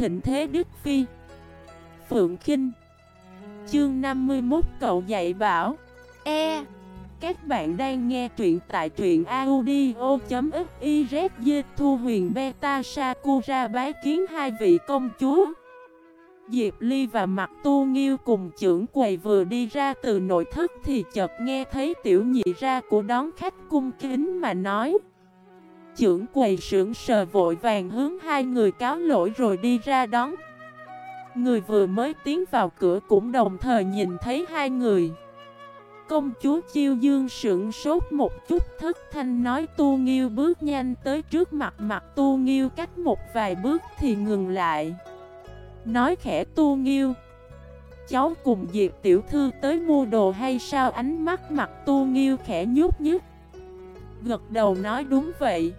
thịnh thế Đức Phi. Phượng Kinh. Chương 51 cậu dạy bảo. E. Các bạn đang nghe truyện tại truyện audio.xyz Thu huyền beta Sakura bái kiến hai vị công chúa. Diệp Ly và Mặt Tu Nghiêu cùng trưởng quầy vừa đi ra từ nội thất thì chợt nghe thấy tiểu nhị ra của đón khách cung kính mà nói Trưởng quầy sưởng sờ vội vàng hướng hai người cáo lỗi rồi đi ra đón. Người vừa mới tiến vào cửa cũng đồng thời nhìn thấy hai người. Công chúa Chiêu Dương sưởng sốt một chút thất thanh nói, Tu Nghiêu bước nhanh tới trước mặt mặt Tu Nghiêu cách một vài bước thì ngừng lại. Nói khẽ, Tu Nghiêu, Cháu cùng Diệp Tiểu Thư tới mua đồ hay sao? Ánh mắt mặt Tu Nghiêu khẽ nhút nhút Gật đầu nói, đúng vậy.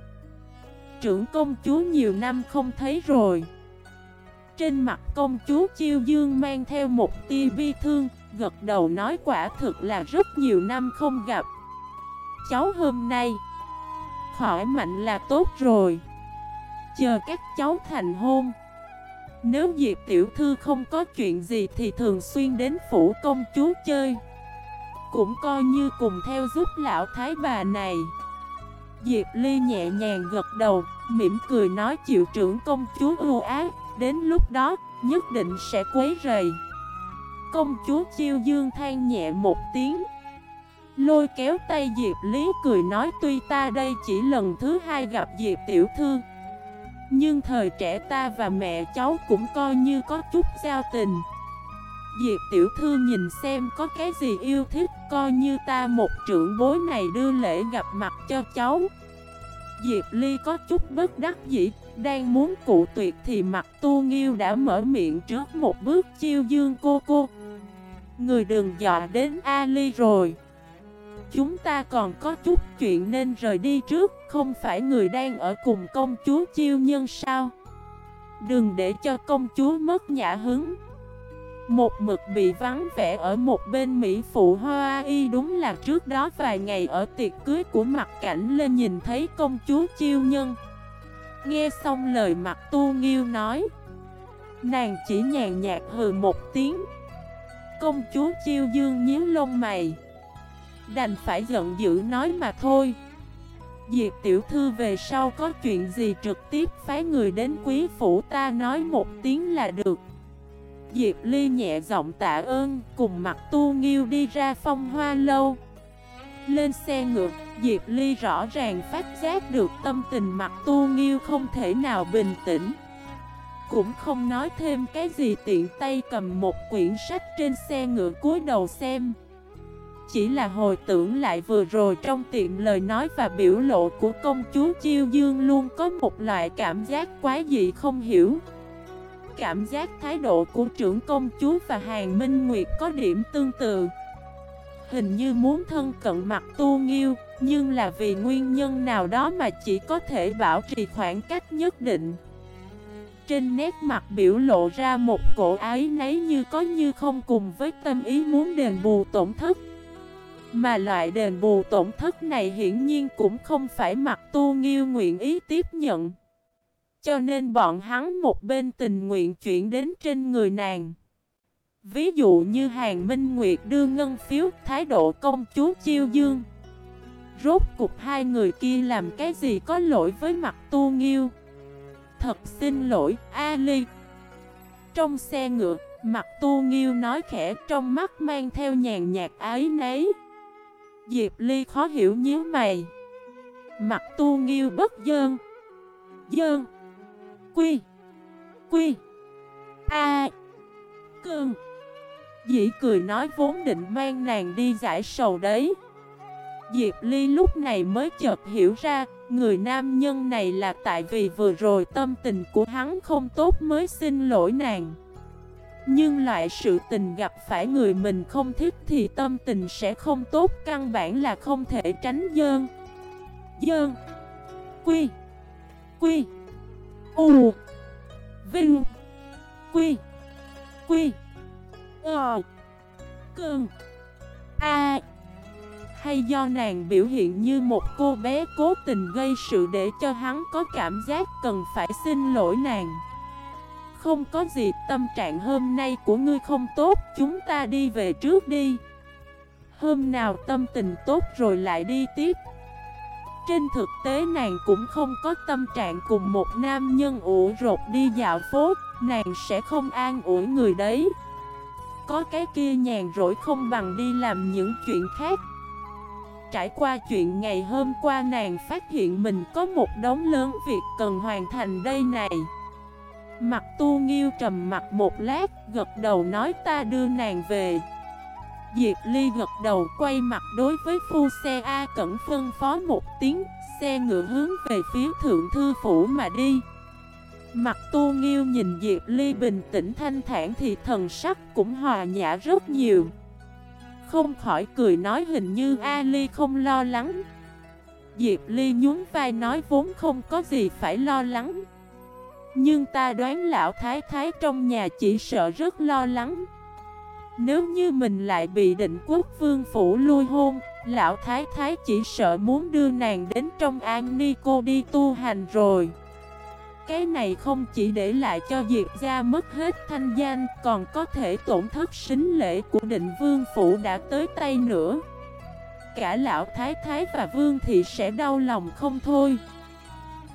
Trưởng công chúa nhiều năm không thấy rồi. Trên mặt công chúa Chiêu Dương mang theo một tia bi thương, Gật đầu nói quả thực là rất nhiều năm không gặp. Cháu hôm nay Khỏi mạnh là tốt rồi. Chờ các cháu thành hôn. Nếu Diệp Tiểu Thư không có chuyện gì Thì thường xuyên đến phủ công chúa chơi. Cũng coi như cùng theo giúp lão thái bà này. Diệp Ly nhẹ nhàng gật đầu, mỉm cười nói chịu trưởng công chúa ưu ác, đến lúc đó, nhất định sẽ quấy rầy. Công chúa Chiêu Dương than nhẹ một tiếng. Lôi kéo tay Diệp Lý cười nói tuy ta đây chỉ lần thứ hai gặp Diệp Tiểu Thư. Nhưng thời trẻ ta và mẹ cháu cũng coi như có chút giao tình. Diệp tiểu thư nhìn xem có cái gì yêu thích, Coi như ta một trưởng bối này đưa lễ gặp mặt cho cháu. Diệp Ly có chút bất đắc dĩ, Đang muốn cụ tuyệt thì mặt tu nghiêu đã mở miệng trước một bước chiêu dương cô cô. Người đừng dọa đến Ali rồi. Chúng ta còn có chút chuyện nên rời đi trước, Không phải người đang ở cùng công chúa chiêu nhân sao? Đừng để cho công chúa mất nhã hứng một mực bị vắng vẻ ở một bên Mỹ Phụ Hoa Y đúng là trước đó vài ngày ở tiệc cưới của mặt cảnh lên nhìn thấy công chúa chiêu nhân. Nghe xong lời mặt tu nghiêu nói, Nàng chỉ nhàn nhạt hừ một tiếng. Công chúa chiêu dương nhíu lông mày. Đành phải giận dữ nói mà thôi. Diệp tiểu thư về sau có chuyện gì trực tiếp phái người đến quý phủ ta nói một tiếng là được. Diệp Ly nhẹ giọng tạ ơn cùng mặt tu nghiêu đi ra phong hoa lâu. Lên xe ngược, Diệp Ly rõ ràng phát giác được tâm tình mặt tu nghiêu không thể nào bình tĩnh. Cũng không nói thêm cái gì tiện tay cầm một quyển sách trên xe ngựa cúi đầu xem. Chỉ là hồi tưởng lại vừa rồi trong tiệm lời nói và biểu lộ của công chúa Chiêu Dương luôn có một loại cảm giác quá dị không hiểu cảm giác thái độ của trưởng công chúa và Hàng Minh Nguyệt có điểm tương tự. Hình như muốn thân cận mặt tu nghiêu, Nhưng là vì nguyên nhân nào đó mà chỉ có thể bảo trì khoảng cách nhất định. Trên nét mặt biểu lộ ra một cổ ái nấy như có như không cùng với tâm ý muốn đền bù tổn thất. Mà loại đền bù tổn thất này hiển nhiên cũng không phải mặt tu nghiêu nguyện ý tiếp nhận cho nên bọn hắn một bên tình nguyện chuyển đến trên người nàng. Ví dụ như Hàng Minh Nguyệt đưa ngân phiếu, thái độ công chúa Chiêu Dương. Rốt cục hai người kia làm cái gì có lỗi với mặt tu nghiêu? Thật xin lỗi, Ali. Trong xe ngựa, Mặt tu nghiêu nói khẽ, trong mắt mang theo nhàn nhạt ái nấy Diệp Ly khó hiểu nhíu mày. Mặt tu nghiêu bất dơn. Dơn. Quy Quy, A, Cương. Dĩ cười nói vốn định mang nàng đi giải sầu đấy. Diệp Ly lúc này mới chợt hiểu ra, Người nam nhân này là tại vì vừa rồi tâm tình của hắn không tốt mới xin lỗi nàng. Nhưng loại sự tình gặp phải người mình không thích thì tâm tình sẽ không tốt, Căn bản là không thể tránh dơn. Dơn. Quy. Quy. U Vinh Quy Quy Ờ Cơn A Hay do nàng biểu hiện như một cô bé cố tình gây sự để cho hắn có cảm giác cần phải xin lỗi nàng Không có gì, tâm trạng hôm nay của ngươi không tốt, chúng ta đi về trước đi. Hôm nào tâm tình tốt rồi lại đi tiếp. Trên thực tế nàng cũng không có tâm trạng cùng một nam nhân ủ rột đi dạo phố, nàng sẽ không an ủi người đấy. Có cái kia nhàn rỗi không bằng đi làm những chuyện khác. Trải qua chuyện ngày hôm qua nàng phát hiện mình có một đống lớn việc cần hoàn thành đây này. Mặt tu nghiêu trầm mặt một lát, gật đầu nói ta đưa nàng về. Diệp Ly gật đầu quay mặt đối với phu xe A Cẩn phân phó một tiếng, xe ngựa hướng về phía thượng thư phủ mà đi. Mặt tu nghiêu nhìn Diệp Ly bình tĩnh thanh thản thì thần sắc cũng hòa nhã rất nhiều. Không khỏi cười nói hình như A Ly không lo lắng. Diệp Ly nhún vai nói vốn không có gì phải lo lắng. Nhưng ta đoán lão thái thái trong nhà chỉ sợ rất lo lắng. Nếu như mình lại bị định quốc vương phủ lui hôn, lão thái thái chỉ sợ muốn đưa nàng đến trong an ni cô đi tu hành rồi. Cái này không chỉ để lại cho Diệp gia mất hết thanh danh, còn có thể tổn thất sính lễ của định vương phủ đã tới tay nữa. Cả lão thái thái và vương thị sẽ đau lòng không thôi.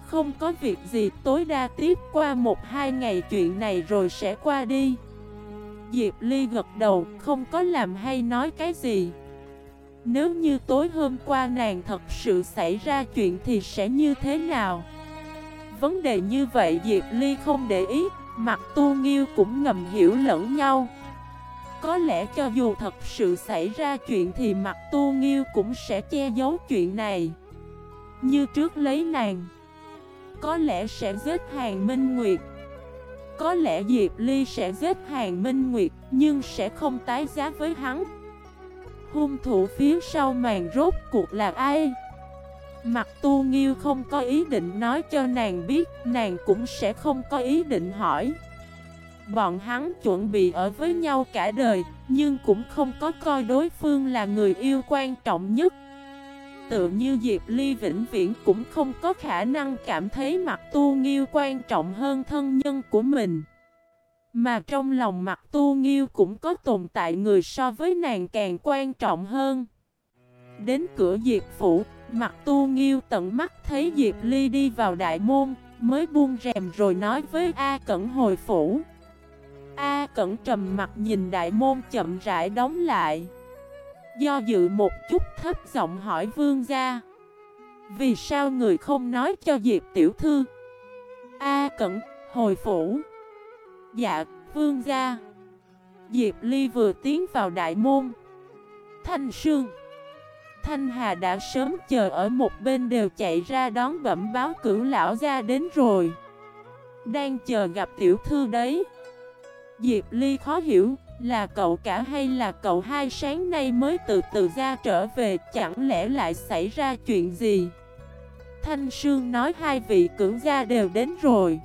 Không có việc gì tối đa tiếp qua một hai ngày chuyện này rồi sẽ qua đi. Diệp Ly gật đầu, không có làm hay nói cái gì. Nếu như tối hôm qua nàng thật sự xảy ra chuyện thì sẽ như thế nào? Vấn đề như vậy Diệp Ly không để ý, mặt tu nghiêu cũng ngầm hiểu lẫn nhau. Có lẽ cho dù thật sự xảy ra chuyện thì mặt tu nghiêu cũng sẽ che giấu chuyện này. Như trước lấy nàng, có lẽ sẽ giết hàng Minh Nguyệt. Có lẽ Diệp Ly sẽ giết Hàng Minh Nguyệt, Nhưng sẽ không tái giá với hắn. Hung thủ phía sau màn rốt cuộc là ai? Mặt tu nghiêu không có ý định nói cho nàng biết, Nàng cũng sẽ không có ý định hỏi. Bọn hắn chuẩn bị ở với nhau cả đời, Nhưng cũng không có coi đối phương là người yêu quan trọng nhất. Tự như Diệp Ly vĩnh viễn cũng không có khả năng cảm thấy mặt tu nghiêu quan trọng hơn thân nhân của mình. Mà trong lòng mặt tu nghiêu cũng có tồn tại người so với nàng càng quan trọng hơn. Đến cửa Diệp Phủ, mặt tu nghiêu tận mắt thấy Diệp Ly đi vào đại môn, mới buông rèm rồi nói với A Cẩn hồi phủ. A Cẩn trầm mặt nhìn đại môn chậm rãi đóng lại. Do dự một chút thấp giọng hỏi vương gia. Vì sao người không nói cho Diệp tiểu thư? A cẩn, hồi phủ. Dạ vương gia. Diệp Ly vừa tiến vào đại môn. Thanh Sương. Thanh Hà đã sớm chờ ở một bên đều chạy ra đón bẩm báo cửu lão gia đến rồi. Đang chờ gặp tiểu thư đấy. Diệp Ly khó hiểu là cậu cả hay là cậu hai sáng nay mới từ từ ra trở về, Chẳng lẽ lại xảy ra chuyện gì? Thanh Sương nói hai vị cưỡng gia đều đến rồi.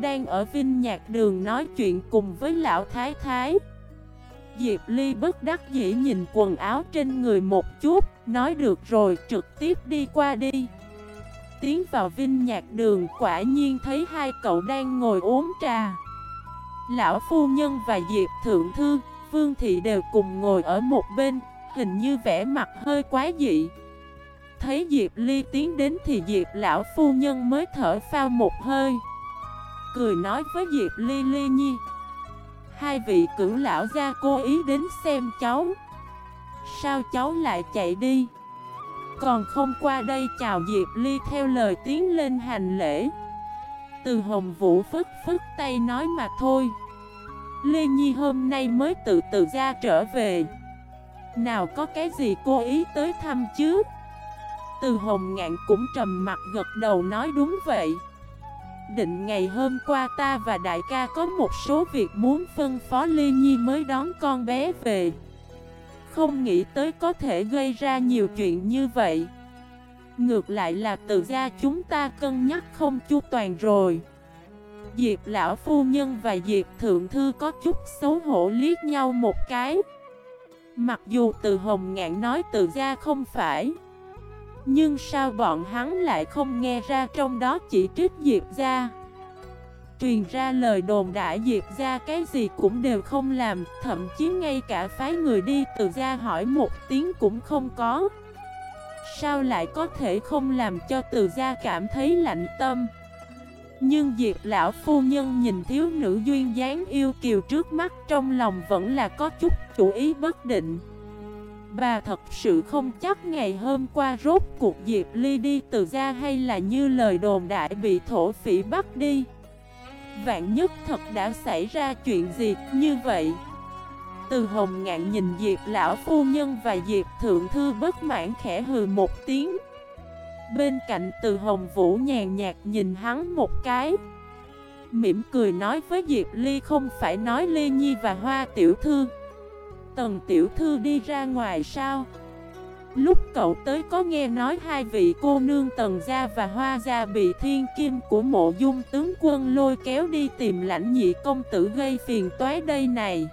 Đang ở Vinh Nhạc Đường nói chuyện cùng với lão Thái Thái. Diệp Ly bất đắc dĩ nhìn quần áo trên người một chút, Nói được rồi, trực tiếp đi qua đi. Tiến vào Vinh Nhạc Đường, quả nhiên thấy hai cậu đang ngồi uống trà. Lão phu nhân và Diệp Thượng Thư, Vương Thị đều cùng ngồi ở một bên, hình như vẻ mặt hơi quá dị. Thấy Diệp Ly tiến đến thì Diệp lão phu nhân mới thở phao một hơi. Cười nói với Diệp Ly Ly Nhi. Hai vị cửu lão gia cố ý đến xem cháu. Sao cháu lại chạy đi? Còn không qua đây chào Diệp Ly theo lời tiến lên hành lễ. Từ Hồng Vũ phức phức tay nói mà thôi. Lê Nhi hôm nay mới tự tự ra trở về. Nào có cái gì cô ý tới thăm chứ? Từ Hồng Ngạn cũng trầm mặt gật đầu nói đúng vậy. Định ngày hôm qua ta và đại ca có một số việc muốn phân phó Lê Nhi mới đón con bé về. Không nghĩ tới có thể gây ra nhiều chuyện như vậy. Ngược lại là từ gia chúng ta cân nhắc không chu toàn rồi. Diệp lão phu nhân và Diệp thượng thư có chút xấu hổ liếc nhau một cái. Mặc dù từ hồng ngạn nói từ gia không phải, Nhưng sao bọn hắn lại không nghe ra trong đó chỉ trích Diệp gia? truyền ra lời đồn đại Diệp gia cái gì cũng đều không làm, Thậm chí ngay cả phái người đi từ gia hỏi một tiếng cũng không có. Sao lại có thể không làm cho từ gia cảm thấy lạnh tâm? Nhưng Diệp lão phu nhân nhìn thiếu nữ duyên dáng yêu kiều trước mắt Trong lòng vẫn là có chút chủ ý bất định. Bà thật sự không chắc ngày hôm qua rốt cuộc Diệp Ly đi từ gia hay là như lời đồn đại bị thổ phỉ bắt đi. Vạn nhất thật đã xảy ra chuyện gì như vậy? Từ hồng ngạn nhìn Diệp lão phu nhân và Diệp thượng thư bất mãn khẽ hừ một tiếng. Bên cạnh từ hồng vũ nhàn nhạt nhìn hắn một cái. Mỉm cười nói với Diệp Ly không phải nói Ly Nhi và Hoa Tiểu Thư. Tần Tiểu Thư đi ra ngoài sao? Lúc cậu tới có nghe nói hai vị cô nương Tần Gia và Hoa Gia bị thiên kim của mộ dung tướng quân lôi kéo đi tìm lãnh nhị công tử gây phiền toái đây này.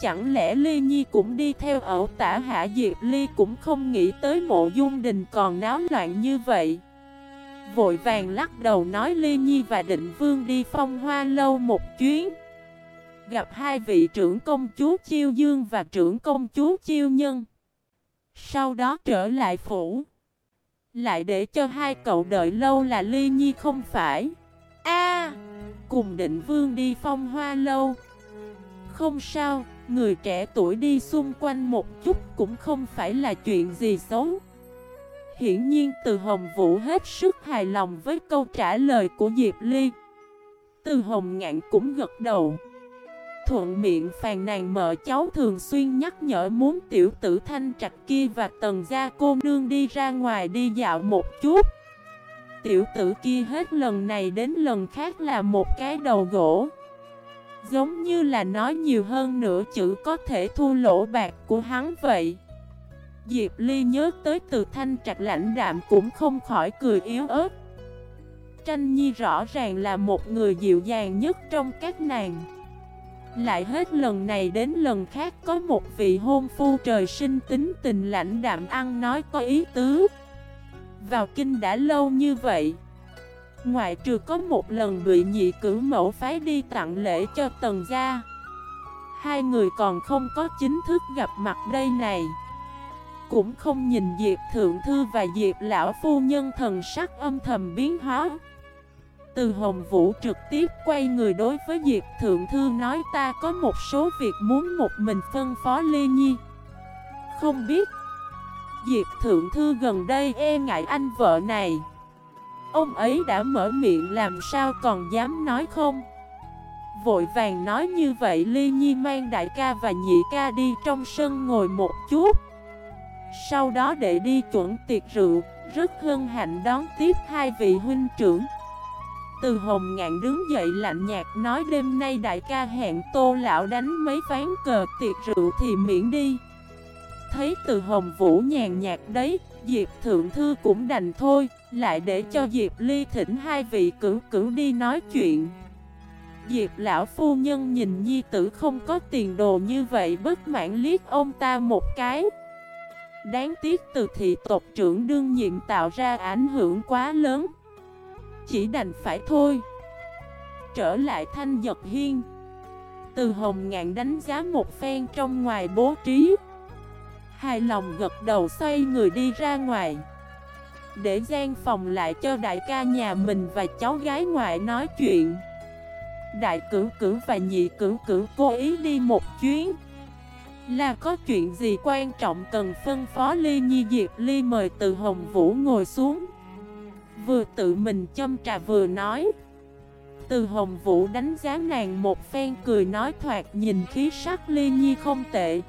Chẳng lẽ Ly Nhi cũng đi theo ẩu tả hạ Diệp Ly cũng không nghĩ tới mộ dung đình còn náo loạn như vậy? Vội vàng lắc đầu nói Ly Nhi và Định Vương đi phong hoa lâu một chuyến. Gặp hai vị trưởng công chúa Chiêu Dương và trưởng công chúa Chiêu Nhân. Sau đó trở lại phủ. Lại để cho hai cậu đợi lâu là ly nhi không phải. A! Cùng định vương đi phong hoa lâu. Không sao. Người trẻ tuổi đi xung quanh một chút Cũng không phải là chuyện gì xấu Hiển nhiên từ Hồng Vũ hết sức hài lòng với câu trả lời của Diệp Ly Từ Hồng Ngạn cũng gật đầu thuận miệng phàn nàn mợ cháu thường xuyên nhắc nhở muốn tiểu tử thanh trạch kia và tần gia cô nương đi ra ngoài đi dạo một chút. Tiểu tử kia hết lần này đến lần khác là một cái đầu gỗ. Giống như là nói nhiều hơn nửa chữ có thể thu lỗ bạc của hắn vậy. Diệp Ly nhớ tới từ thanh trạch lãnh đạm cũng không khỏi cười yếu ớt. Tranh Nhi rõ ràng là một người dịu dàng nhất trong các nàng. Lại hết lần này đến lần khác có một vị hôn phu trời sinh tính tình lãnh đạm ăn nói có ý tứ Vào kinh đã lâu như vậy Ngoại trừ có một lần bị nhị cử mẫu phái đi tặng lễ cho tần gia. Hai người còn không có chính thức gặp mặt đây này. Cũng không nhìn Diệp Thượng Thư và Diệp Lão Phu Nhân thần sắc âm thầm biến hóa. Từ Hồng Vũ trực tiếp quay người đối với Diệp Thượng Thư nói, ta có một số việc muốn một mình phân phó Lê Nhi. Không biết. Diệp Thượng Thư gần đây e ngại anh vợ này. Ông ấy đã mở miệng làm sao còn dám nói không? Vội vàng nói như vậy Ly Nhi mang đại ca và nhị ca đi trong sân ngồi một chút. Sau đó để đi chuẩn tiệc rượu Rất hân hạnh đón tiếp hai vị huynh trưởng. Từ hồng ngạn đứng dậy lạnh nhạt nói đêm nay đại ca hẹn tô lão đánh mấy ván cờ tiệc rượu thì miễn đi. Thấy từ hồng vũ nhàn nhạt đấy, Diệp Thượng Thư cũng đành thôi, lại để cho Diệp Ly thỉnh hai vị cử cử đi nói chuyện. Diệp lão phu nhân nhìn nhi tử không có tiền đồ như vậy bất mãn liếc ông ta một cái. Đáng tiếc từ thị tộc trưởng đương nhiệm tạo ra ảnh hưởng quá lớn. Chỉ đành phải thôi. Trở lại thanh giật hiên. Từ hồng ngạn đánh giá một phen trong ngoài bố trí. Hài lòng gật đầu xoay người đi ra ngoài. Để gian phòng lại cho đại ca nhà mình và cháu gái ngoại nói chuyện. Đại cử cử và nhị cử cử cố ý đi một chuyến. Là có chuyện gì quan trọng cần phân phó Ly Nhi Diệp? Ly mời từ Hồng Vũ ngồi xuống. Vừa tự mình châm trà vừa nói. Từ hồng vũ đánh giá nàng một phen cười nói thoạt nhìn khí sắc ly nhi không tệ.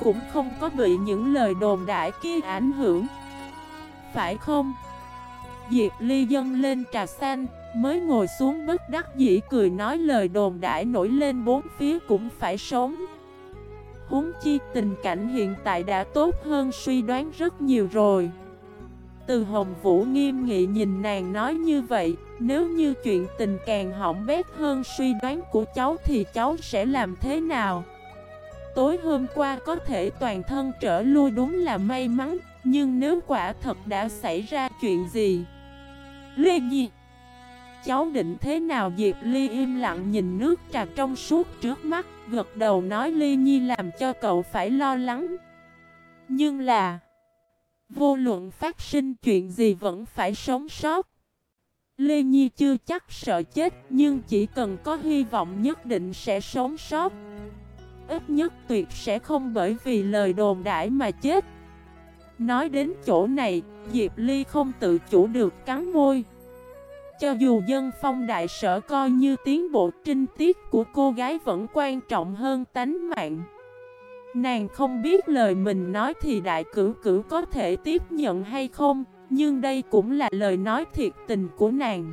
Cũng không có bị những lời đồn đại kia ảnh hưởng. Phải không? Diệp ly dâng lên trà xanh, Mới ngồi xuống bất đắc dĩ cười nói lời đồn đại nổi lên bốn phía cũng phải sống Huống chi tình cảnh hiện tại đã tốt hơn suy đoán rất nhiều rồi từ Hồng Vũ nghiêm nghị nhìn nàng nói như vậy, Nếu như chuyện tình càng hỏng bét hơn suy đoán của cháu thì cháu sẽ làm thế nào? Tối hôm qua có thể toàn thân trở lui đúng là may mắn nhưng nếu quả thật đã xảy ra chuyện gì? Lê Nhi, cháu định thế nào? Diệp Ly im lặng nhìn nước trà trong suốt trước mắt, Gật đầu nói Ly Nhi làm cho cậu phải lo lắng. Nhưng là, Vô luận phát sinh chuyện gì vẫn phải sống sót. Lê Nhi chưa chắc sợ chết, Nhưng chỉ cần có hy vọng nhất định sẽ sống sót. Ít nhất tuyệt sẽ không bởi vì lời đồn đãi mà chết. Nói đến chỗ này, Diệp Ly không tự chủ được cắn môi. Cho dù dân phong đại sở coi như tiến bộ trinh tiết của cô gái vẫn quan trọng hơn tánh mạng. Nàng không biết lời mình nói thì đại cử cử có thể tiếp nhận hay không, Nhưng đây cũng là lời nói thiệt tình của nàng.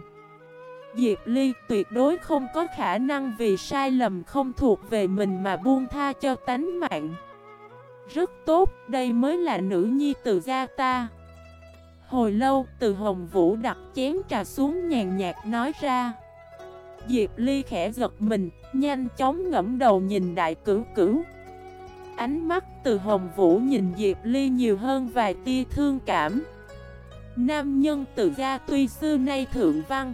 Diệp Ly tuyệt đối không có khả năng vì sai lầm không thuộc về mình mà buông tha cho tánh mạng. Rất tốt, đây mới là nữ nhi từ gia ta. Hồi lâu, từ Hồng Vũ đặt chén trà xuống nhàn nhạt nói ra. Diệp Ly khẽ giật mình, nhanh chóng ngẫm đầu nhìn đại cửu cửu. Ánh mắt từ Hồng Vũ nhìn Diệp Ly nhiều hơn vài tia thương cảm. Nam nhân từ gia tuy xưa nay thượng văn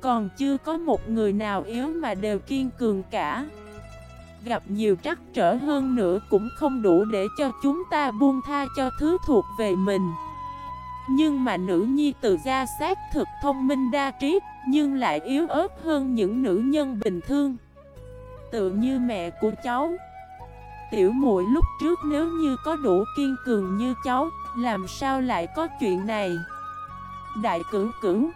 Còn chưa có một người nào yếu mà đều kiên cường cả. Gặp nhiều trắc trở hơn nữa cũng không đủ để cho chúng ta buông tha cho thứ thuộc về mình. Nhưng mà nữ nhi từ gia xác thực thông minh đa trí, Nhưng lại yếu ớt hơn những nữ nhân bình thường. Tự như mẹ của cháu. Tiểu muội lúc trước nếu như có đủ kiên cường như cháu, Làm sao lại có chuyện này? Đại cửu cửu.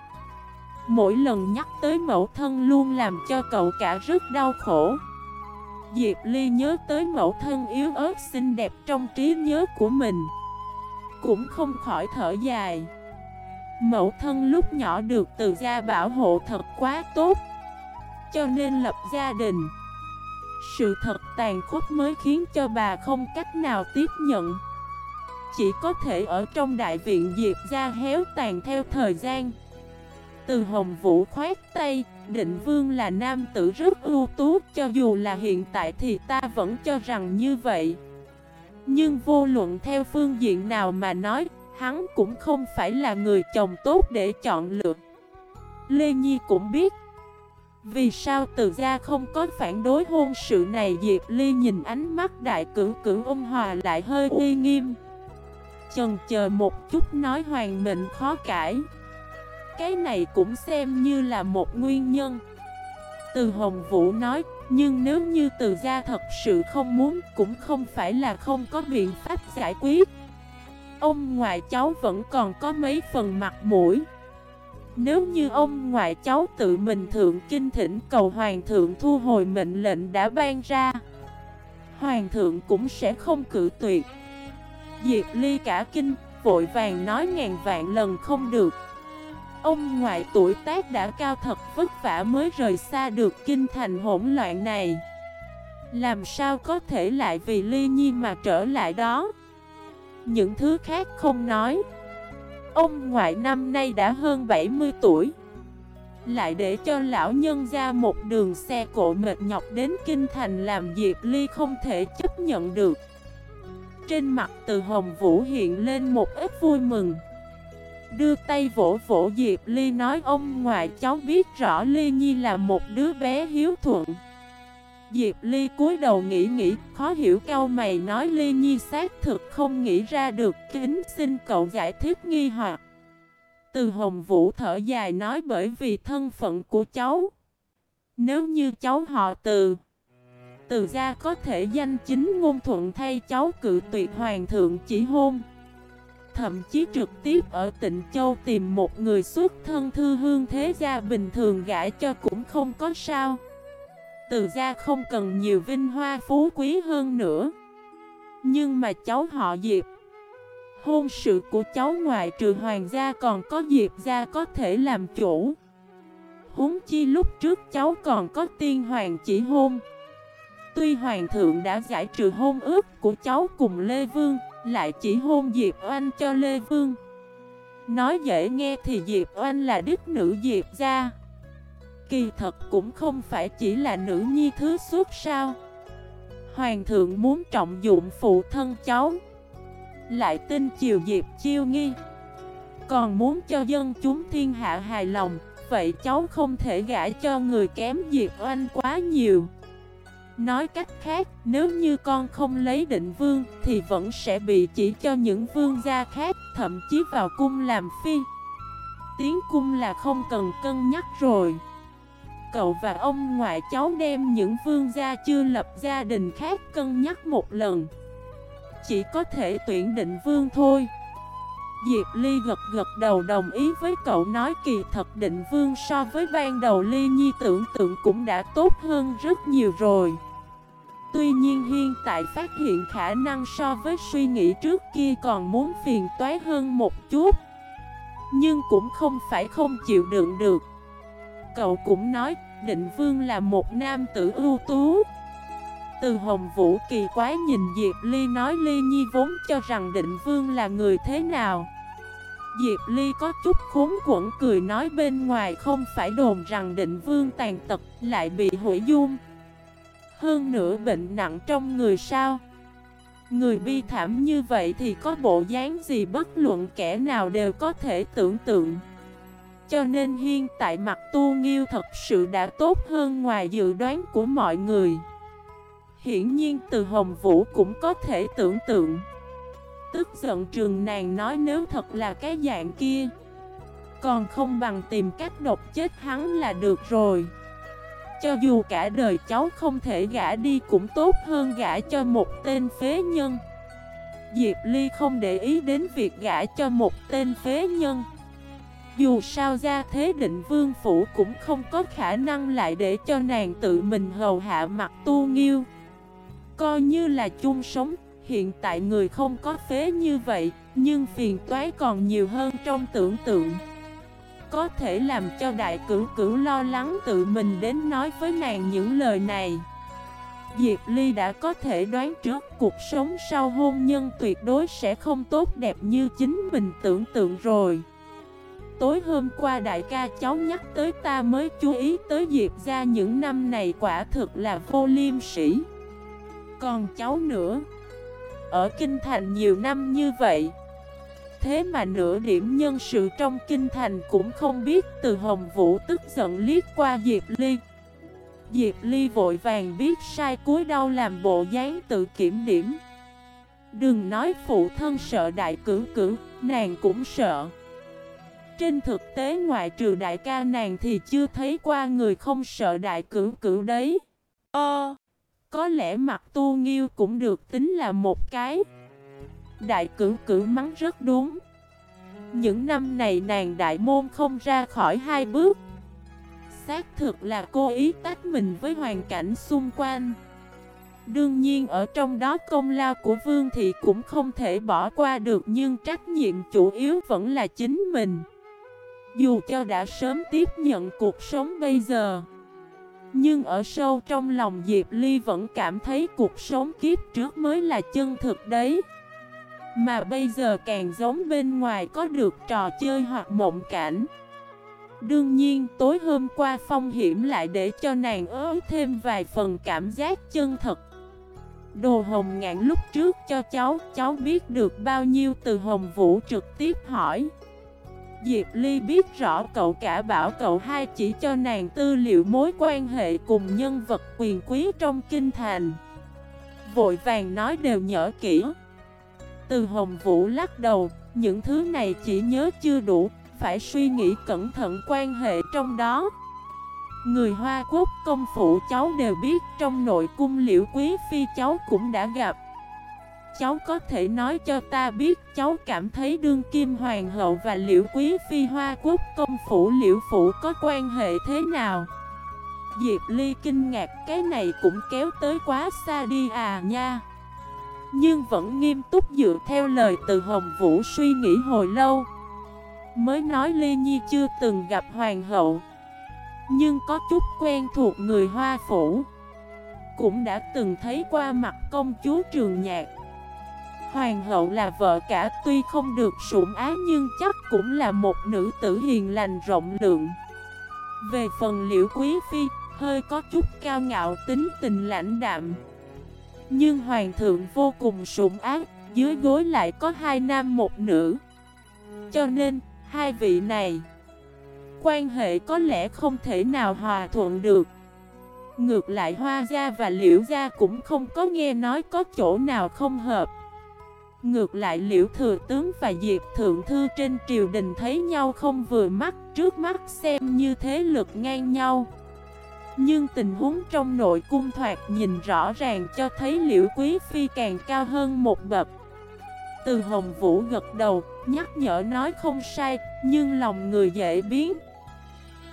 Mỗi lần nhắc tới mẫu thân luôn làm cho cậu cả rất đau khổ. Diệp Ly nhớ tới mẫu thân yếu ớt xinh đẹp trong trí nhớ của mình. Cũng không khỏi thở dài. Mẫu thân lúc nhỏ được từ gia bảo hộ thật quá tốt, Cho nên lập gia đình. Sự thật tàn khốc mới khiến cho bà không cách nào tiếp nhận. Chỉ có thể ở trong đại viện Diệp ra héo tàn theo thời gian. Từ Hồng Vũ khoát tay Định Vương là nam tử rất ưu tú, Cho dù là hiện tại thì ta vẫn cho rằng như vậy. Nhưng vô luận theo phương diện nào mà nói, Hắn cũng không phải là người chồng tốt để chọn lựa. Lê Nhi cũng biết. Vì sao từ gia không có phản đối hôn sự này, Diệp Ly nhìn ánh mắt đại cử cử ôn hòa lại hơi uy nghiêm. Chần chờ một chút nói hoàng mệnh khó cãi. Cái này cũng xem như là một nguyên nhân. Từ Hồng Vũ nói Nhưng nếu như từ gia thật sự không muốn Cũng không phải là không có biện pháp giải quyết. Ông ngoại cháu vẫn còn có mấy phần mặt mũi. Nếu như ông ngoại cháu tự mình thượng kinh thỉnh cầu hoàng thượng thu hồi mệnh lệnh đã ban ra Hoàng thượng cũng sẽ không cử tuyệt. Diệp ly cả kinh, vội vàng nói ngàn vạn lần không được. Ông ngoại tuổi tác đã cao thật, vất vả mới rời xa được kinh thành hỗn loạn này. Làm sao có thể lại vì ly nhi mà trở lại đó? Những thứ khác không nói. Ông ngoại năm nay đã hơn 70 tuổi. Lại để cho lão nhân ra một đường xe cộ mệt nhọc đến Kinh Thành làm Diệp Ly không thể chấp nhận được. Trên mặt từ Hồng Vũ hiện lên một ít vui mừng. Đưa tay vỗ vỗ Diệp Ly nói ông ngoại cháu biết rõ Ly Nhi là một đứa bé hiếu thuận Diệp Ly cúi đầu nghĩ nghĩ, khó hiểu cao mày nói Ly Nhi xác thực không nghĩ ra được, kính xin cậu giải thích nghi hoặc. Từ Hồng Vũ thở dài nói bởi vì thân phận của cháu. Nếu như cháu họ từ, từ gia có thể danh chính ngôn thuận thay cháu cự tuyệt hoàng thượng chỉ hôn. Thậm chí trực tiếp ở tịnh châu tìm một người xuất thân thư hương thế gia bình thường gãi cho cũng không có sao. Từ gia không cần nhiều vinh hoa phú quý hơn nữa. Nhưng mà cháu họ Diệp, Hôn sự của cháu ngoại trừ hoàng gia còn có Diệp gia có thể làm chủ. Huống chi lúc trước cháu còn có tiên hoàng chỉ hôn. Tuy hoàng thượng đã giải trừ hôn ước của cháu cùng Lê Vương lại chỉ hôn Diệp Oanh cho Lê Vương. Nói dễ nghe thì Diệp Oanh là đức nữ Diệp gia. Kỳ thật cũng không phải chỉ là nữ nhi thứ suốt sao. Hoàng thượng muốn trọng dụng phụ thân cháu, Lại tin chiều diệp chiêu nghi. Còn muốn cho dân chúng thiên hạ hài lòng, vậy cháu không thể gả cho người kém Diệp Oanh quá nhiều. Nói cách khác, nếu như con không lấy định vương thì vẫn sẽ bị chỉ cho những vương gia khác, thậm chí vào cung làm phi. Tiến cung là không cần cân nhắc rồi. Cậu và ông ngoại cháu đem những vương gia chưa lập gia đình khác cân nhắc một lần. Chỉ có thể tuyển định vương thôi. Diệp Ly gật gật đầu đồng ý với cậu nói kỳ thật định vương so với ban đầu Ly Nhi tưởng tượng cũng đã tốt hơn rất nhiều rồi. Tuy nhiên hiện tại phát hiện khả năng so với suy nghĩ trước kia còn muốn phiền toái hơn một chút. Nhưng cũng không phải không chịu đựng được. Cậu cũng nói, định vương là một nam tử ưu tú. Từ Hồng Vũ kỳ quái nhìn Diệp Ly nói Ly Nhi vốn cho rằng định vương là người thế nào. Diệp Ly có chút khốn quẩn cười nói bên ngoài không phải đồn rằng định vương tàn tật, lại bị hủy dung. Hơn nữa bệnh nặng trong người sao? Người bi thảm như vậy thì có bộ dáng gì bất luận kẻ nào đều có thể tưởng tượng. Cho nên hiện tại mặt tu nghiêu thật sự đã tốt hơn ngoài dự đoán của mọi người. Hiển nhiên từ Hồng Vũ cũng có thể tưởng tượng. Tức giận trường nàng nói nếu thật là cái dạng kia, Còn không bằng tìm cách độc chết hắn là được rồi cho dù cả đời cháu không thể gã đi cũng tốt hơn gã cho một tên phế nhân. Diệp Ly không để ý đến việc gã cho một tên phế nhân. Dù sao ra thế định vương phủ cũng không có khả năng lại để cho nàng tự mình hầu hạ mặt tu nghiêu. Coi như là chung sống Hiện tại người không có phế như vậy, nhưng phiền toái còn nhiều hơn trong tưởng tượng. Có thể làm cho đại cửu cửu lo lắng tự mình đến nói với nàng những lời này. Diệp Ly đã có thể đoán trước cuộc sống sau hôn nhân tuyệt đối sẽ không tốt đẹp như chính mình tưởng tượng rồi. Tối hôm qua đại ca cháu nhắc tới ta mới chú ý tới Diệp ra những năm này quả thực là vô liêm sĩ. Còn cháu nữa, ở Kinh Thành nhiều năm như vậy Thế mà nửa điểm nhân sự trong Kinh Thành cũng không biết Từ Hồng Vũ tức giận liếc qua Diệp Ly. Diệp Ly vội vàng biết sai cúi đau làm bộ dáng tự kiểm điểm. Đừng nói phụ thân sợ đại cử cử, nàng cũng sợ. Trên thực tế ngoại trừ đại ca nàng thì chưa thấy qua người không sợ đại cử cử đấy. Ơ có lẽ mặt tu nghiêu cũng được tính là một cái. Đại cử cử mắng rất đúng. Những năm này nàng đại môn không ra khỏi hai bước. Xác thực là cô ý tách mình với hoàn cảnh xung quanh. Đương nhiên ở trong đó công lao của Vương Thị cũng không thể bỏ qua được, Nhưng trách nhiệm chủ yếu vẫn là chính mình. Dù cho đã sớm tiếp nhận cuộc sống bây giờ, nhưng ở sâu trong lòng Diệp Ly vẫn cảm thấy cuộc sống kiếp trước mới là chân thực đấy. Mà bây giờ càng giống bên ngoài có được trò chơi hoặc mộng cảnh. Đương nhiên tối hôm qua phong hiểm lại để cho nàng ớ thêm vài phần cảm giác chân thật. Đồ hồng ngạn lúc trước cho cháu, cháu biết được bao nhiêu từ hồng vũ trực tiếp hỏi. Diệp Ly biết rõ cậu cả bảo cậu hai chỉ cho nàng tư liệu mối quan hệ cùng nhân vật quyền quý trong kinh thành. Vội vàng nói đều nhở kỹ. Từ Hồng Vũ lắc đầu, những thứ này chỉ nhớ chưa đủ, phải suy nghĩ cẩn thận quan hệ trong đó Người Hoa Quốc công phụ cháu đều biết trong nội cung liễu quý phi cháu cũng đã gặp cháu có thể nói cho ta biết cháu cảm thấy đương kim hoàng hậu và liễu quý phi hoa quốc công phủ liễu phủ có quan hệ thế nào? Diệp Ly kinh ngạc cái này cũng kéo tới quá xa đi à nha. Nhưng vẫn nghiêm túc dựa theo lời từ Hồng Vũ suy nghĩ hồi lâu. Mới nói Ly Nhi chưa từng gặp hoàng hậu. Nhưng có chút quen thuộc người hoa phủ. Cũng đã từng thấy qua mặt công chúa trường nhạc. Hoàng hậu là vợ cả tuy không được sủng ái nhưng chắc cũng là một nữ tử hiền lành rộng lượng. Về phần liễu quý phi, hơi có chút cao ngạo tính tình lãnh đạm. Nhưng hoàng thượng vô cùng sủng ác dưới gối lại có hai nam một nữ. Cho nên, hai vị này quan hệ có lẽ không thể nào hòa thuận được. Ngược lại Hoa Gia và Liễu Gia cũng không có nghe nói có chỗ nào không hợp. Ngược lại Liễu Thừa Tướng và Diệp Thượng Thư trên triều đình thấy nhau không vừa mắt Trước mắt xem như thế lực ngang nhau. Nhưng tình huống trong nội cung thoạt nhìn rõ ràng cho thấy Liễu Quý Phi càng cao hơn một bậc. Từ Hồng Vũ gật đầu, nhắc nhở nói không sai Nhưng lòng người dễ biến.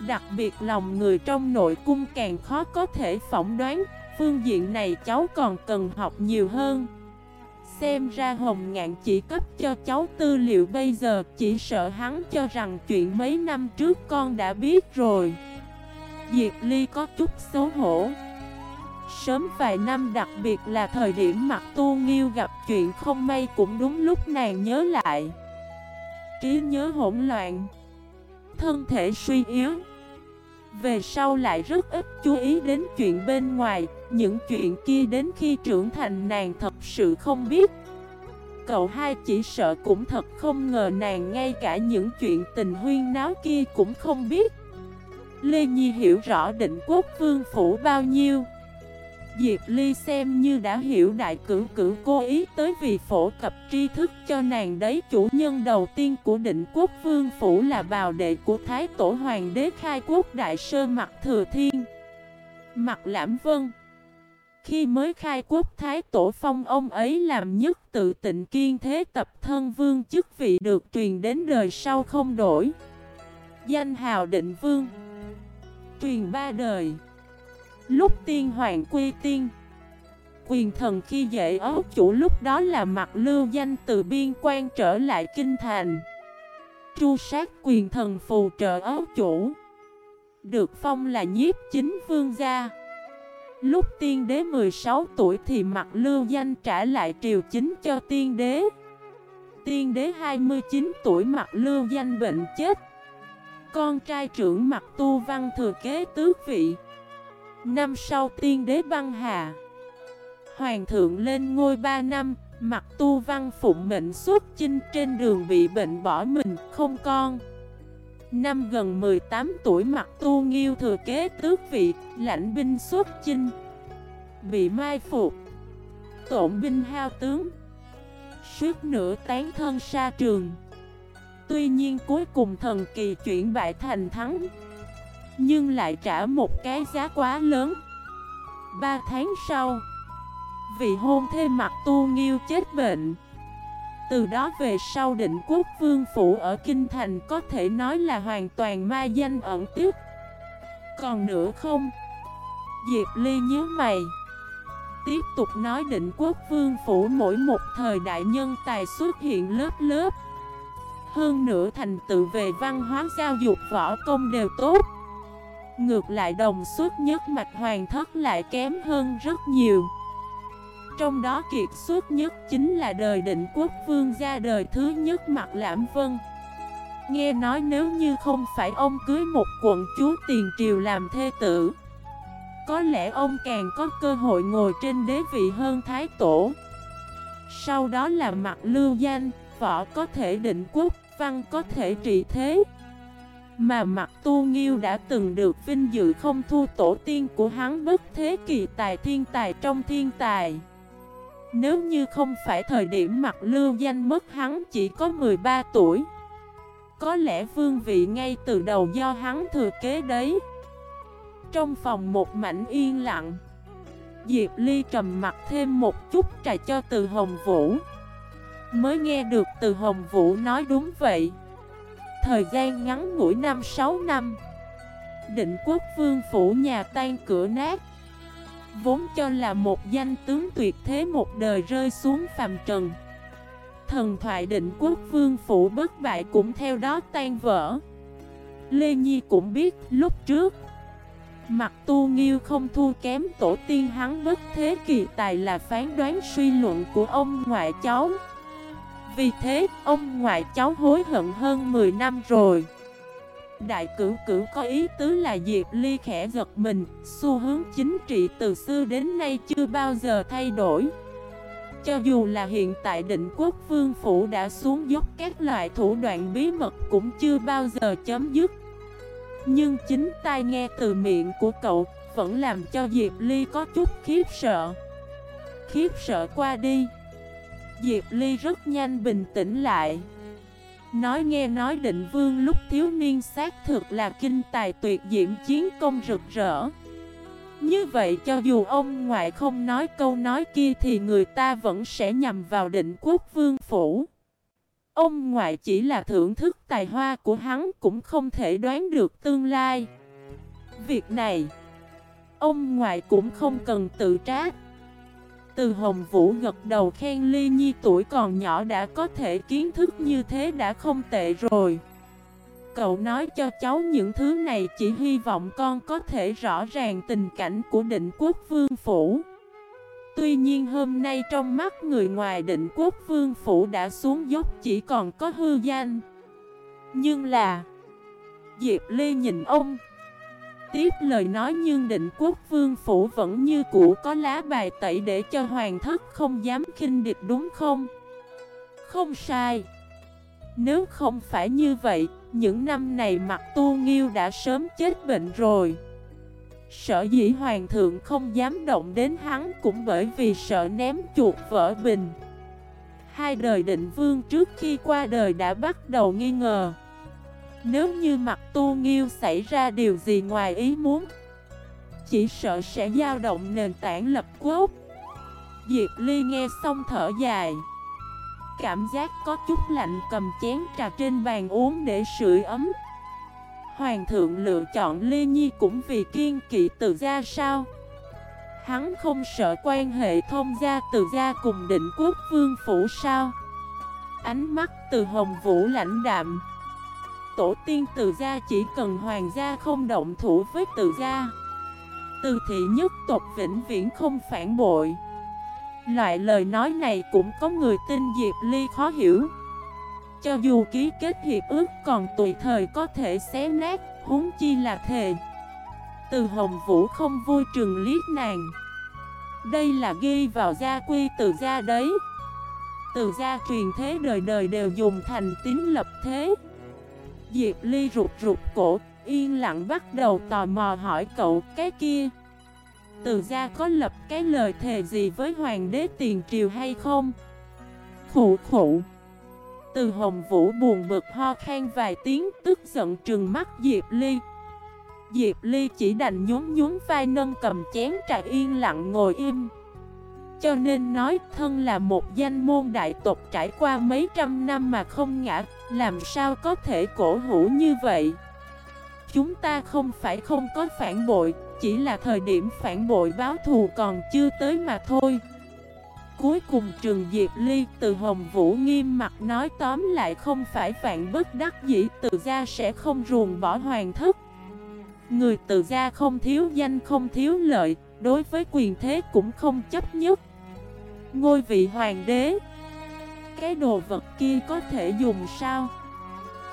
Đặc biệt lòng người trong nội cung càng khó có thể phỏng đoán Phương diện này cháu còn cần học nhiều hơn. Xem ra Hồng Ngạn chỉ cấp cho cháu tư liệu bây giờ Chỉ sợ hắn cho rằng chuyện mấy năm trước con đã biết rồi. Diệp Ly có chút xấu hổ. Sớm vài năm đặc biệt là thời điểm mặt tu nghiêu gặp chuyện không may cũng đúng lúc nàng nhớ lại. Trí nhớ hỗn loạn. Thân thể suy yếu. Về sau lại rất ít chú ý đến chuyện bên ngoài. Những chuyện kia đến khi trưởng thành nàng thật sự không biết. Cậu hai chỉ sợ cũng thật không ngờ nàng ngay cả những chuyện tình huyên náo kia cũng không biết. Lê Nhi hiểu rõ định quốc vương phủ bao nhiêu. Diệp Ly xem như đã hiểu đại cử cử cố ý tới vì phổ cập tri thức cho nàng đấy. Chủ nhân đầu tiên của định quốc vương phủ là bào đệ của Thái Tổ Hoàng đế khai quốc đại sơ mặt thừa thiên. Mặt lãm vân. Khi mới khai quốc, Thái Tổ phong ông ấy làm nhất tự tịnh kiên thế tập thân vương chức vị được truyền đến đời sau không đổi. Danh hào định vương. Truyền ba đời. Lúc tiên hoàng quy tiên, Quyền thần khi dễ ấu chủ lúc đó là mặt lưu danh từ biên quan trở lại kinh thành. Tru sát quyền thần phù trợ ấu chủ, Được phong là nhiếp chính vương gia. Lúc tiên đế 16 tuổi thì mặt lưu danh trả lại triều chính cho tiên đế. Tiên đế 29 tuổi mặt lưu danh bệnh chết. Con trai trưởng mặt tu văn thừa kế tước vị. Năm sau tiên đế băng hà. Hoàng thượng lên ngôi 3 năm Mặt tu văn phụng mệnh xuất chinh trên đường bị bệnh bỏ mình, không con. Năm gần 18 tuổi mặt tu nghiêu thừa kế tước vị, Lãnh binh xuất chinh. Bị mai phục. Tổn binh hao tướng. Suốt nửa tán thân xa trường. Tuy nhiên cuối cùng thần kỳ chuyển bại thành thắng, nhưng lại trả một cái giá quá lớn. Ba tháng sau, Vị hôn thê mặt tu nghiêu chết bệnh. Từ đó về sau định quốc vương phủ ở Kinh Thành Có thể nói là hoàn toàn ma danh ẩn tiếp. Còn nữa không? Diệp Ly nhớ mày, Tiếp tục nói định quốc vương phủ mỗi một thời đại nhân tài xuất hiện lớp lớp. Hơn nữa thành tựu về văn hóa giáo dục võ công đều tốt. Ngược lại đồng suất nhất mạch hoàng thất lại kém hơn rất nhiều. Trong đó kiệt xuất nhất chính là đời định quốc vương ra đời thứ nhất mặt lãm vân. Nghe nói nếu như không phải ông cưới một quận chúa tiền triều làm thê tử Có lẽ ông càng có cơ hội ngồi trên đế vị hơn thái tổ. Sau đó là mặt lưu danh, võ có thể định quốc, văn có thể trị thế. Mà mặt tu nghiêu đã từng được vinh dự không thu tổ tiên của hắn bất thế kỳ tài thiên tài trong thiên tài. Nếu như không phải thời điểm mặt lưu danh mất hắn chỉ có 13 tuổi, Có lẽ vương vị ngay từ đầu do hắn thừa kế đấy. Trong phòng một mảnh yên lặng, Diệp Ly trầm mặt thêm một chút trà cho từ Hồng Vũ. Mới nghe được từ Hồng Vũ nói đúng vậy. Thời gian ngắn ngủi năm 6 năm, Định quốc vương phủ nhà tan cửa nát. Vốn cho là một danh tướng tuyệt thế một đời rơi xuống phàm trần. Thần thoại định quốc vương phủ bất bại cũng theo đó tan vỡ. Lê Nhi cũng biết lúc trước Mặt tu nghiêu không thua kém tổ tiên hắn bất thế kỳ tài là phán đoán suy luận của ông ngoại cháu vì thế, ông ngoại cháu hối hận hơn 10 năm rồi. Đại cửu cửu có ý tứ là Diệp Ly khẽ giật mình Xu hướng chính trị từ xưa đến nay chưa bao giờ thay đổi. Cho dù là hiện tại định quốc vương phủ đã xuống dốc các loại thủ đoạn bí mật cũng chưa bao giờ chấm dứt. Nhưng chính tai nghe từ miệng của cậu Vẫn làm cho Diệp Ly có chút khiếp sợ. Khiếp sợ qua đi. Diệp Ly rất nhanh bình tĩnh lại. Nói nghe nói định vương lúc thiếu niên xác thực là kinh tài tuyệt diễm chiến công rực rỡ. Như vậy cho dù ông ngoại không nói câu nói kia thì người ta vẫn sẽ nhằm vào định quốc vương phủ. Ông ngoại chỉ là thưởng thức tài hoa của hắn cũng không thể đoán được tương lai. Việc này, Ông ngoại cũng không cần tự trách từ Hồng Vũ gật đầu khen Ly Nhi tuổi còn nhỏ đã có thể kiến thức như thế đã không tệ rồi. Cậu nói cho cháu những thứ này chỉ hy vọng con có thể rõ ràng tình cảnh của định quốc vương phủ. Tuy nhiên hôm nay trong mắt người ngoài định quốc vương phủ đã xuống dốc chỉ còn có hư danh. Nhưng là, Diệp Ly nhìn ông tiếp lời nói nhưng định quốc vương phủ vẫn như cũ có lá bài tẩy để cho hoàng thất không dám khinh địch đúng không? Không sai. Nếu không phải như vậy, những năm này mặt tu nghiêu đã sớm chết bệnh rồi. sợ dĩ hoàng thượng không dám động đến hắn cũng bởi vì sợ ném chuột vỡ bình. Hai đời định vương trước khi qua đời đã bắt đầu nghi ngờ. Nếu như mặt tu nghiêu xảy ra điều gì ngoài ý muốn, Chỉ sợ sẽ dao động nền tảng lập quốc Diệp Ly nghe xong thở dài. Cảm giác có chút lạnh cầm chén trà trên bàn uống để sưởi ấm. Hoàng thượng lựa chọn ly Nhi cũng vì kiên kỵ từ gia sao? Hắn không sợ quan hệ thông gia từ gia cùng định quốc vương phủ sao? Ánh mắt từ hồng vũ lãnh đạm tổ tiên từ gia chỉ cần hoàng gia không động thủ với từ gia. Từ thị nhất tộc vĩnh viễn không phản bội. Loại lời nói này cũng có người tin Diệp Ly khó hiểu. Cho dù ký kết hiệp ước còn tùy thời có thể xé nát, huống chi là thề. Từ Hồng Vũ không vui trừng liếc nàng. Đây là ghi vào gia quy từ gia đấy. Từ gia truyền thế đời đời đều dùng thành tín lập thế. Diệp Ly rụt rụt cổ, yên lặng bắt đầu tò mò hỏi cậu cái kia? Từ gia có lập cái lời thề gì với hoàng đế tiền triều hay không? Khủ khủ Từ hồng vũ buồn bực ho khan vài tiếng tức giận trừng mắt Diệp Ly. Diệp Ly chỉ đành nhún nhún vai nâng cầm chén trà yên lặng ngồi im. Cho nên nói thân là một danh môn đại tộc trải qua mấy trăm năm mà không ngã, làm sao có thể cổ hủ như vậy? Chúng ta không phải không có phản bội, Chỉ là thời điểm phản bội báo thù còn chưa tới mà thôi. Cuối cùng Trường Diệp Ly từ Hồng Vũ nghiêm mặt nói tóm lại không phải vạn bất đắc dĩ, từ gia sẽ không ruồng bỏ hoàng thất. Người từ gia không thiếu danh không thiếu lợi, Đối với quyền thế cũng không chấp nhất. Ngôi vị hoàng đế cái đồ vật kia có thể dùng sao?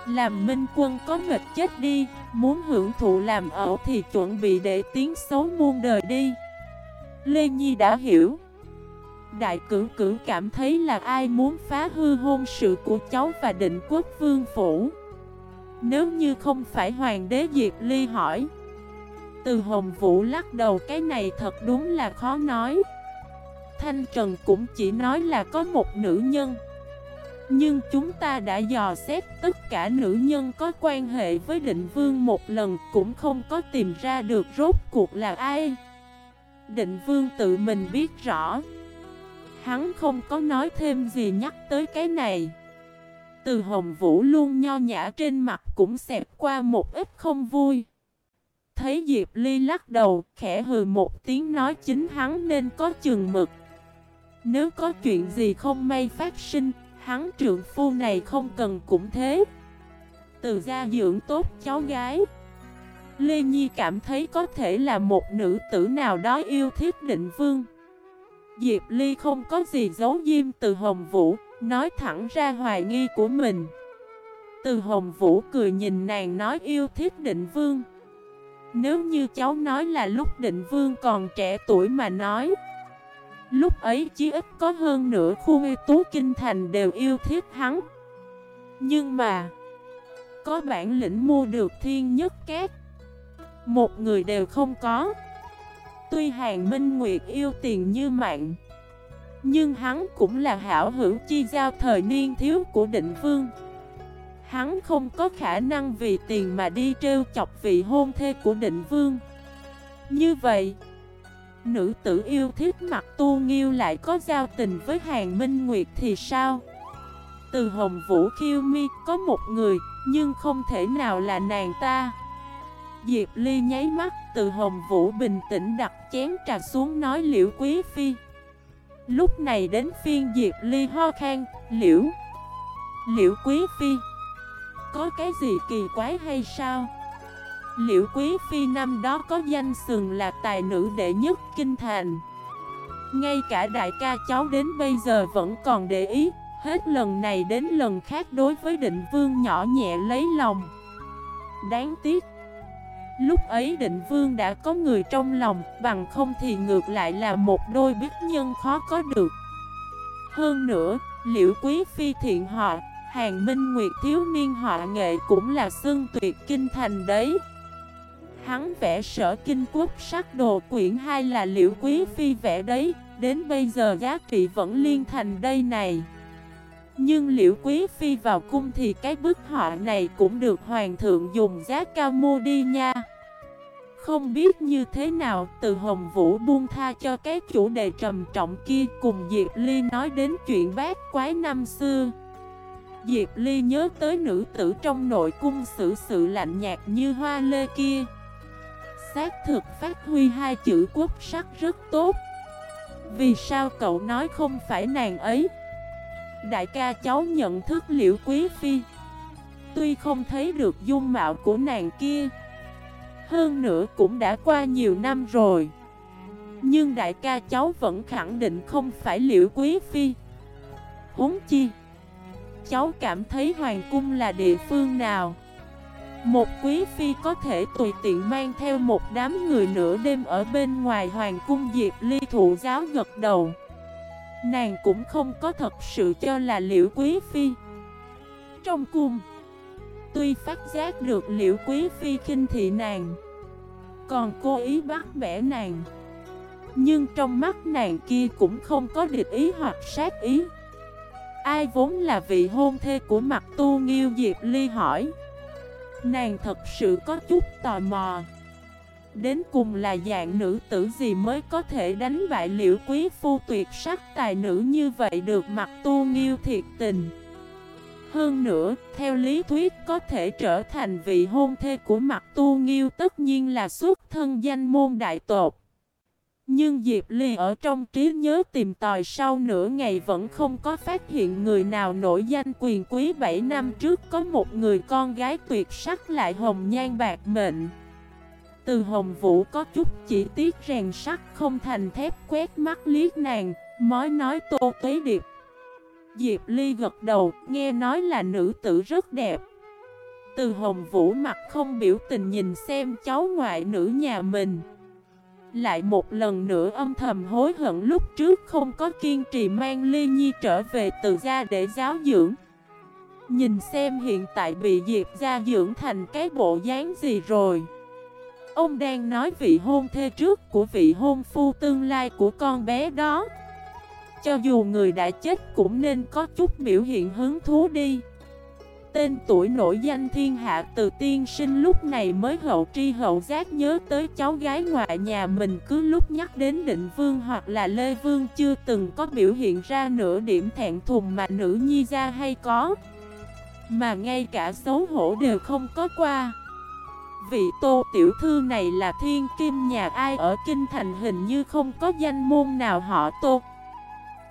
Làm minh quân có mệt chết đi, muốn hưởng thụ làm ở thì chuẩn bị để tiếng xấu muôn đời đi. Lê Nhi đã hiểu. Đại cử cử cảm thấy là ai muốn phá hư hôn sự của cháu và định quốc vương phủ. Nếu như không phải hoàng đế Diệp Ly hỏi. Từ Hồng Vũ lắc đầu cái này thật đúng là khó nói. Thanh Trần cũng chỉ nói là có một nữ nhân. Nhưng chúng ta đã dò xét, tất cả nữ nhân có quan hệ với định vương một lần cũng không có tìm ra được rốt cuộc là ai. Định vương tự mình biết rõ. Hắn không có nói thêm gì nhắc tới cái này. Từ hồng vũ luôn nho nhã trên mặt cũng xẹp qua một ít không vui. Thấy Diệp Ly lắc đầu, khẽ hừ một tiếng nói chính hắn nên có chừng mực. Nếu có chuyện gì không may phát sinh, Hắn trượng phu này không cần cũng thế. Từ gia dưỡng tốt cháu gái. Lê Nhi cảm thấy có thể là một nữ tử nào đó yêu thiết định vương. Diệp Ly không có gì giấu diêm từ Hồng Vũ, Nói thẳng ra hoài nghi của mình. Từ Hồng Vũ cười nhìn nàng nói yêu thiết định vương. Nếu như cháu nói là lúc định vương còn trẻ tuổi mà nói Lúc ấy chí ít có hơn nửa khu uy tú kinh thành đều yêu thích hắn. Nhưng mà, Có bản lĩnh mua được thiên nhất két, Một người đều không có. Tuy Hàng Minh Nguyệt yêu tiền như mạng, Nhưng hắn cũng là hảo hữu chi giao thời niên thiếu của định vương. Hắn không có khả năng vì tiền mà đi trêu chọc vị hôn thê của định vương. Như vậy Nữ tử yêu thích mặt tu nghiêu lại có giao tình với Hàng Minh Nguyệt thì sao? Từ Hồng Vũ Khiêu Mi, có một người, Nhưng không thể nào là nàng ta. Diệp Ly nháy mắt, Từ Hồng Vũ bình tĩnh đặt chén trà xuống nói, liễu quý phi. Lúc này đến phiên Diệp Ly ho khan, Liễu Liễu quý phi, Có cái gì kỳ quái hay sao? Liễu quý phi năm đó có danh sừng là tài nữ đệ nhất kinh thành. Ngay cả đại ca cháu đến bây giờ vẫn còn để ý Hết lần này đến lần khác đối với định vương nhỏ nhẹ lấy lòng. Đáng tiếc Lúc ấy định vương đã có người trong lòng Bằng không thì ngược lại là một đôi biết nhân khó có được. Hơn nữa, liễu quý phi thiện họ Hàng Minh Nguyệt thiếu niên họ nghệ cũng là xương tuyệt kinh thành đấy. Hắn vẽ sở kinh quốc sắc đồ quyển 2 là liễu quý phi vẽ đấy. Đến bây giờ giá trị vẫn liên thành đây này. Nhưng liễu quý phi vào cung thì cái bức họa này cũng được hoàng thượng dùng giá cao mua đi nha. Không biết như thế nào, từ Hồng Vũ buông tha cho cái chủ đề trầm trọng kia cùng Diệp Ly nói đến chuyện bát quái năm xưa. Diệp Ly nhớ tới nữ tử trong nội cung xử sự lạnh nhạt như hoa lê kia. Xác thực phát huy hai chữ quốc sắc rất tốt. Vì sao cậu nói không phải nàng ấy? Đại ca cháu nhận thức liễu quý phi. Tuy không thấy được dung mạo của nàng kia, Hơn nữa cũng đã qua nhiều năm rồi. Nhưng đại ca cháu vẫn khẳng định không phải liễu quý phi. Huống chi, Cháu cảm thấy hoàng cung là địa phương nào? Một quý phi có thể tùy tiện mang theo một đám người nửa đêm ở bên ngoài hoàng cung Diệp Ly thụ giáo gật đầu. Nàng cũng không có thật sự cho là liễu quý phi. Trong cung, Tuy phát giác được liễu quý phi khinh thị nàng, Còn cố ý bắt bẻ nàng, Nhưng trong mắt nàng kia cũng không có địch ý hoặc sát ý. Ai vốn là vị hôn thê của mặt tu nghiêu Diệp Ly hỏi Nàng thật sự có chút tò mò. Đến cùng là dạng nữ tử gì mới có thể đánh bại liễu quý phu tuyệt sắc tài nữ như vậy được mặt tu nghiêu thiệt tình? Hơn nữa, theo lý thuyết có thể trở thành vị hôn thê của mặt tu nghiêu tất nhiên là xuất thân danh môn đại tột nhưng Diệp Ly ở trong trí nhớ tìm tòi sau nửa ngày vẫn không có phát hiện người nào nổi danh quyền quý 7 năm trước có một người con gái tuyệt sắc lại hồng nhan bạc mệnh từ hồng vũ có chút chỉ tiếc rèn sắt không thành thép quét mắt liếc nàng, mói nói tô tuế điệp. Diệp Ly gật đầu, nghe nói là nữ tử rất đẹp. Từ hồng vũ mặt không biểu tình nhìn xem cháu ngoại nữ nhà mình. Lại một lần nữa âm thầm hối hận lúc trước không có kiên trì mang Ly Nhi trở về từ gia để giáo dưỡng. Nhìn xem hiện tại bị Diệp gia dưỡng thành cái bộ dáng gì rồi. Ông đang nói vị hôn thê trước của vị hôn phu tương lai của con bé đó Cho dù người đã chết cũng nên có chút biểu hiện hứng thú đi Tên tuổi nổi danh thiên hạ từ tiên sinh lúc này mới hậu tri hậu giác nhớ tới cháu gái ngoại nhà mình cứ lúc nhắc đến định vương hoặc là lê vương chưa từng có biểu hiện ra nửa điểm thẹn thùng mà nữ nhi ra hay có. Mà ngay cả xấu hổ đều không có qua. Vị tô tiểu thư này là thiên kim nhà ai ở kinh thành hình như không có danh môn nào họ tô.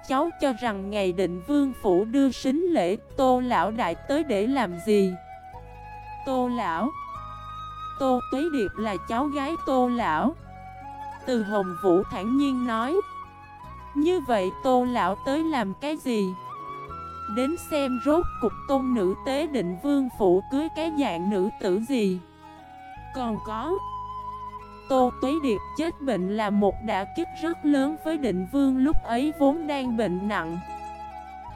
Cháu cho rằng ngày định vương phủ đưa sính lễ, tô lão đại tới để làm gì? Tô lão, Tô tuế điệp là cháu gái tô lão. Từ hồng vũ thản nhiên nói, Như vậy tô lão tới làm cái gì? Đến xem rốt cục tôn nữ tế định vương phủ cưới cái dạng nữ tử gì? Còn có Tô Tuế Điệp chết bệnh là một đả kích rất lớn với định vương lúc ấy vốn đang bệnh nặng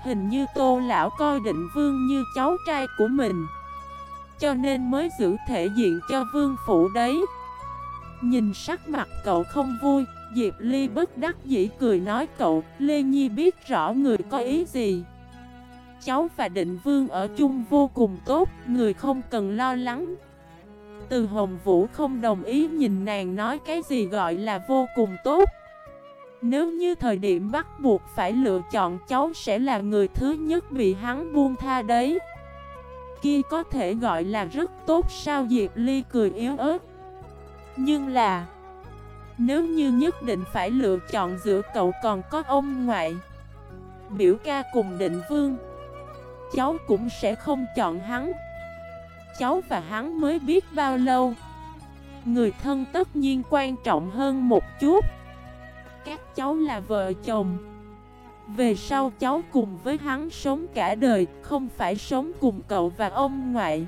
Hình như Tô Lão coi định vương như cháu trai của mình Cho nên mới giữ thể diện cho vương phụ đấy Nhìn sắc mặt cậu không vui, Diệp Ly bất đắc dĩ cười nói cậu, Lê Nhi biết rõ người có ý gì. Cháu và định vương ở chung vô cùng tốt, người không cần lo lắng. Từ Hồng Vũ không đồng ý nhìn nàng nói cái gì gọi là vô cùng tốt. Nếu như thời điểm bắt buộc phải lựa chọn, cháu sẽ là người thứ nhất bị hắn buông tha đấy. Kia có thể gọi là rất tốt, sao Diệp Ly cười yếu ớt. Nhưng là, Nếu như nhất định phải lựa chọn giữa cậu còn có ông ngoại, Biểu ca cùng định vương, Cháu cũng sẽ không chọn hắn. Cháu và hắn mới biết bao lâu. Người thân tất nhiên quan trọng hơn một chút. Các cháu là vợ chồng. Về sau cháu cùng với hắn sống cả đời Không phải sống cùng cậu và ông ngoại.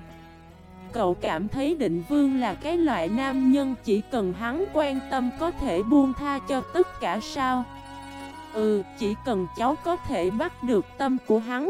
Cậu cảm thấy định vương là cái loại nam nhân Chỉ cần hắn quan tâm có thể buông tha cho tất cả sao? Ừ, chỉ cần cháu có thể bắt được tâm của hắn.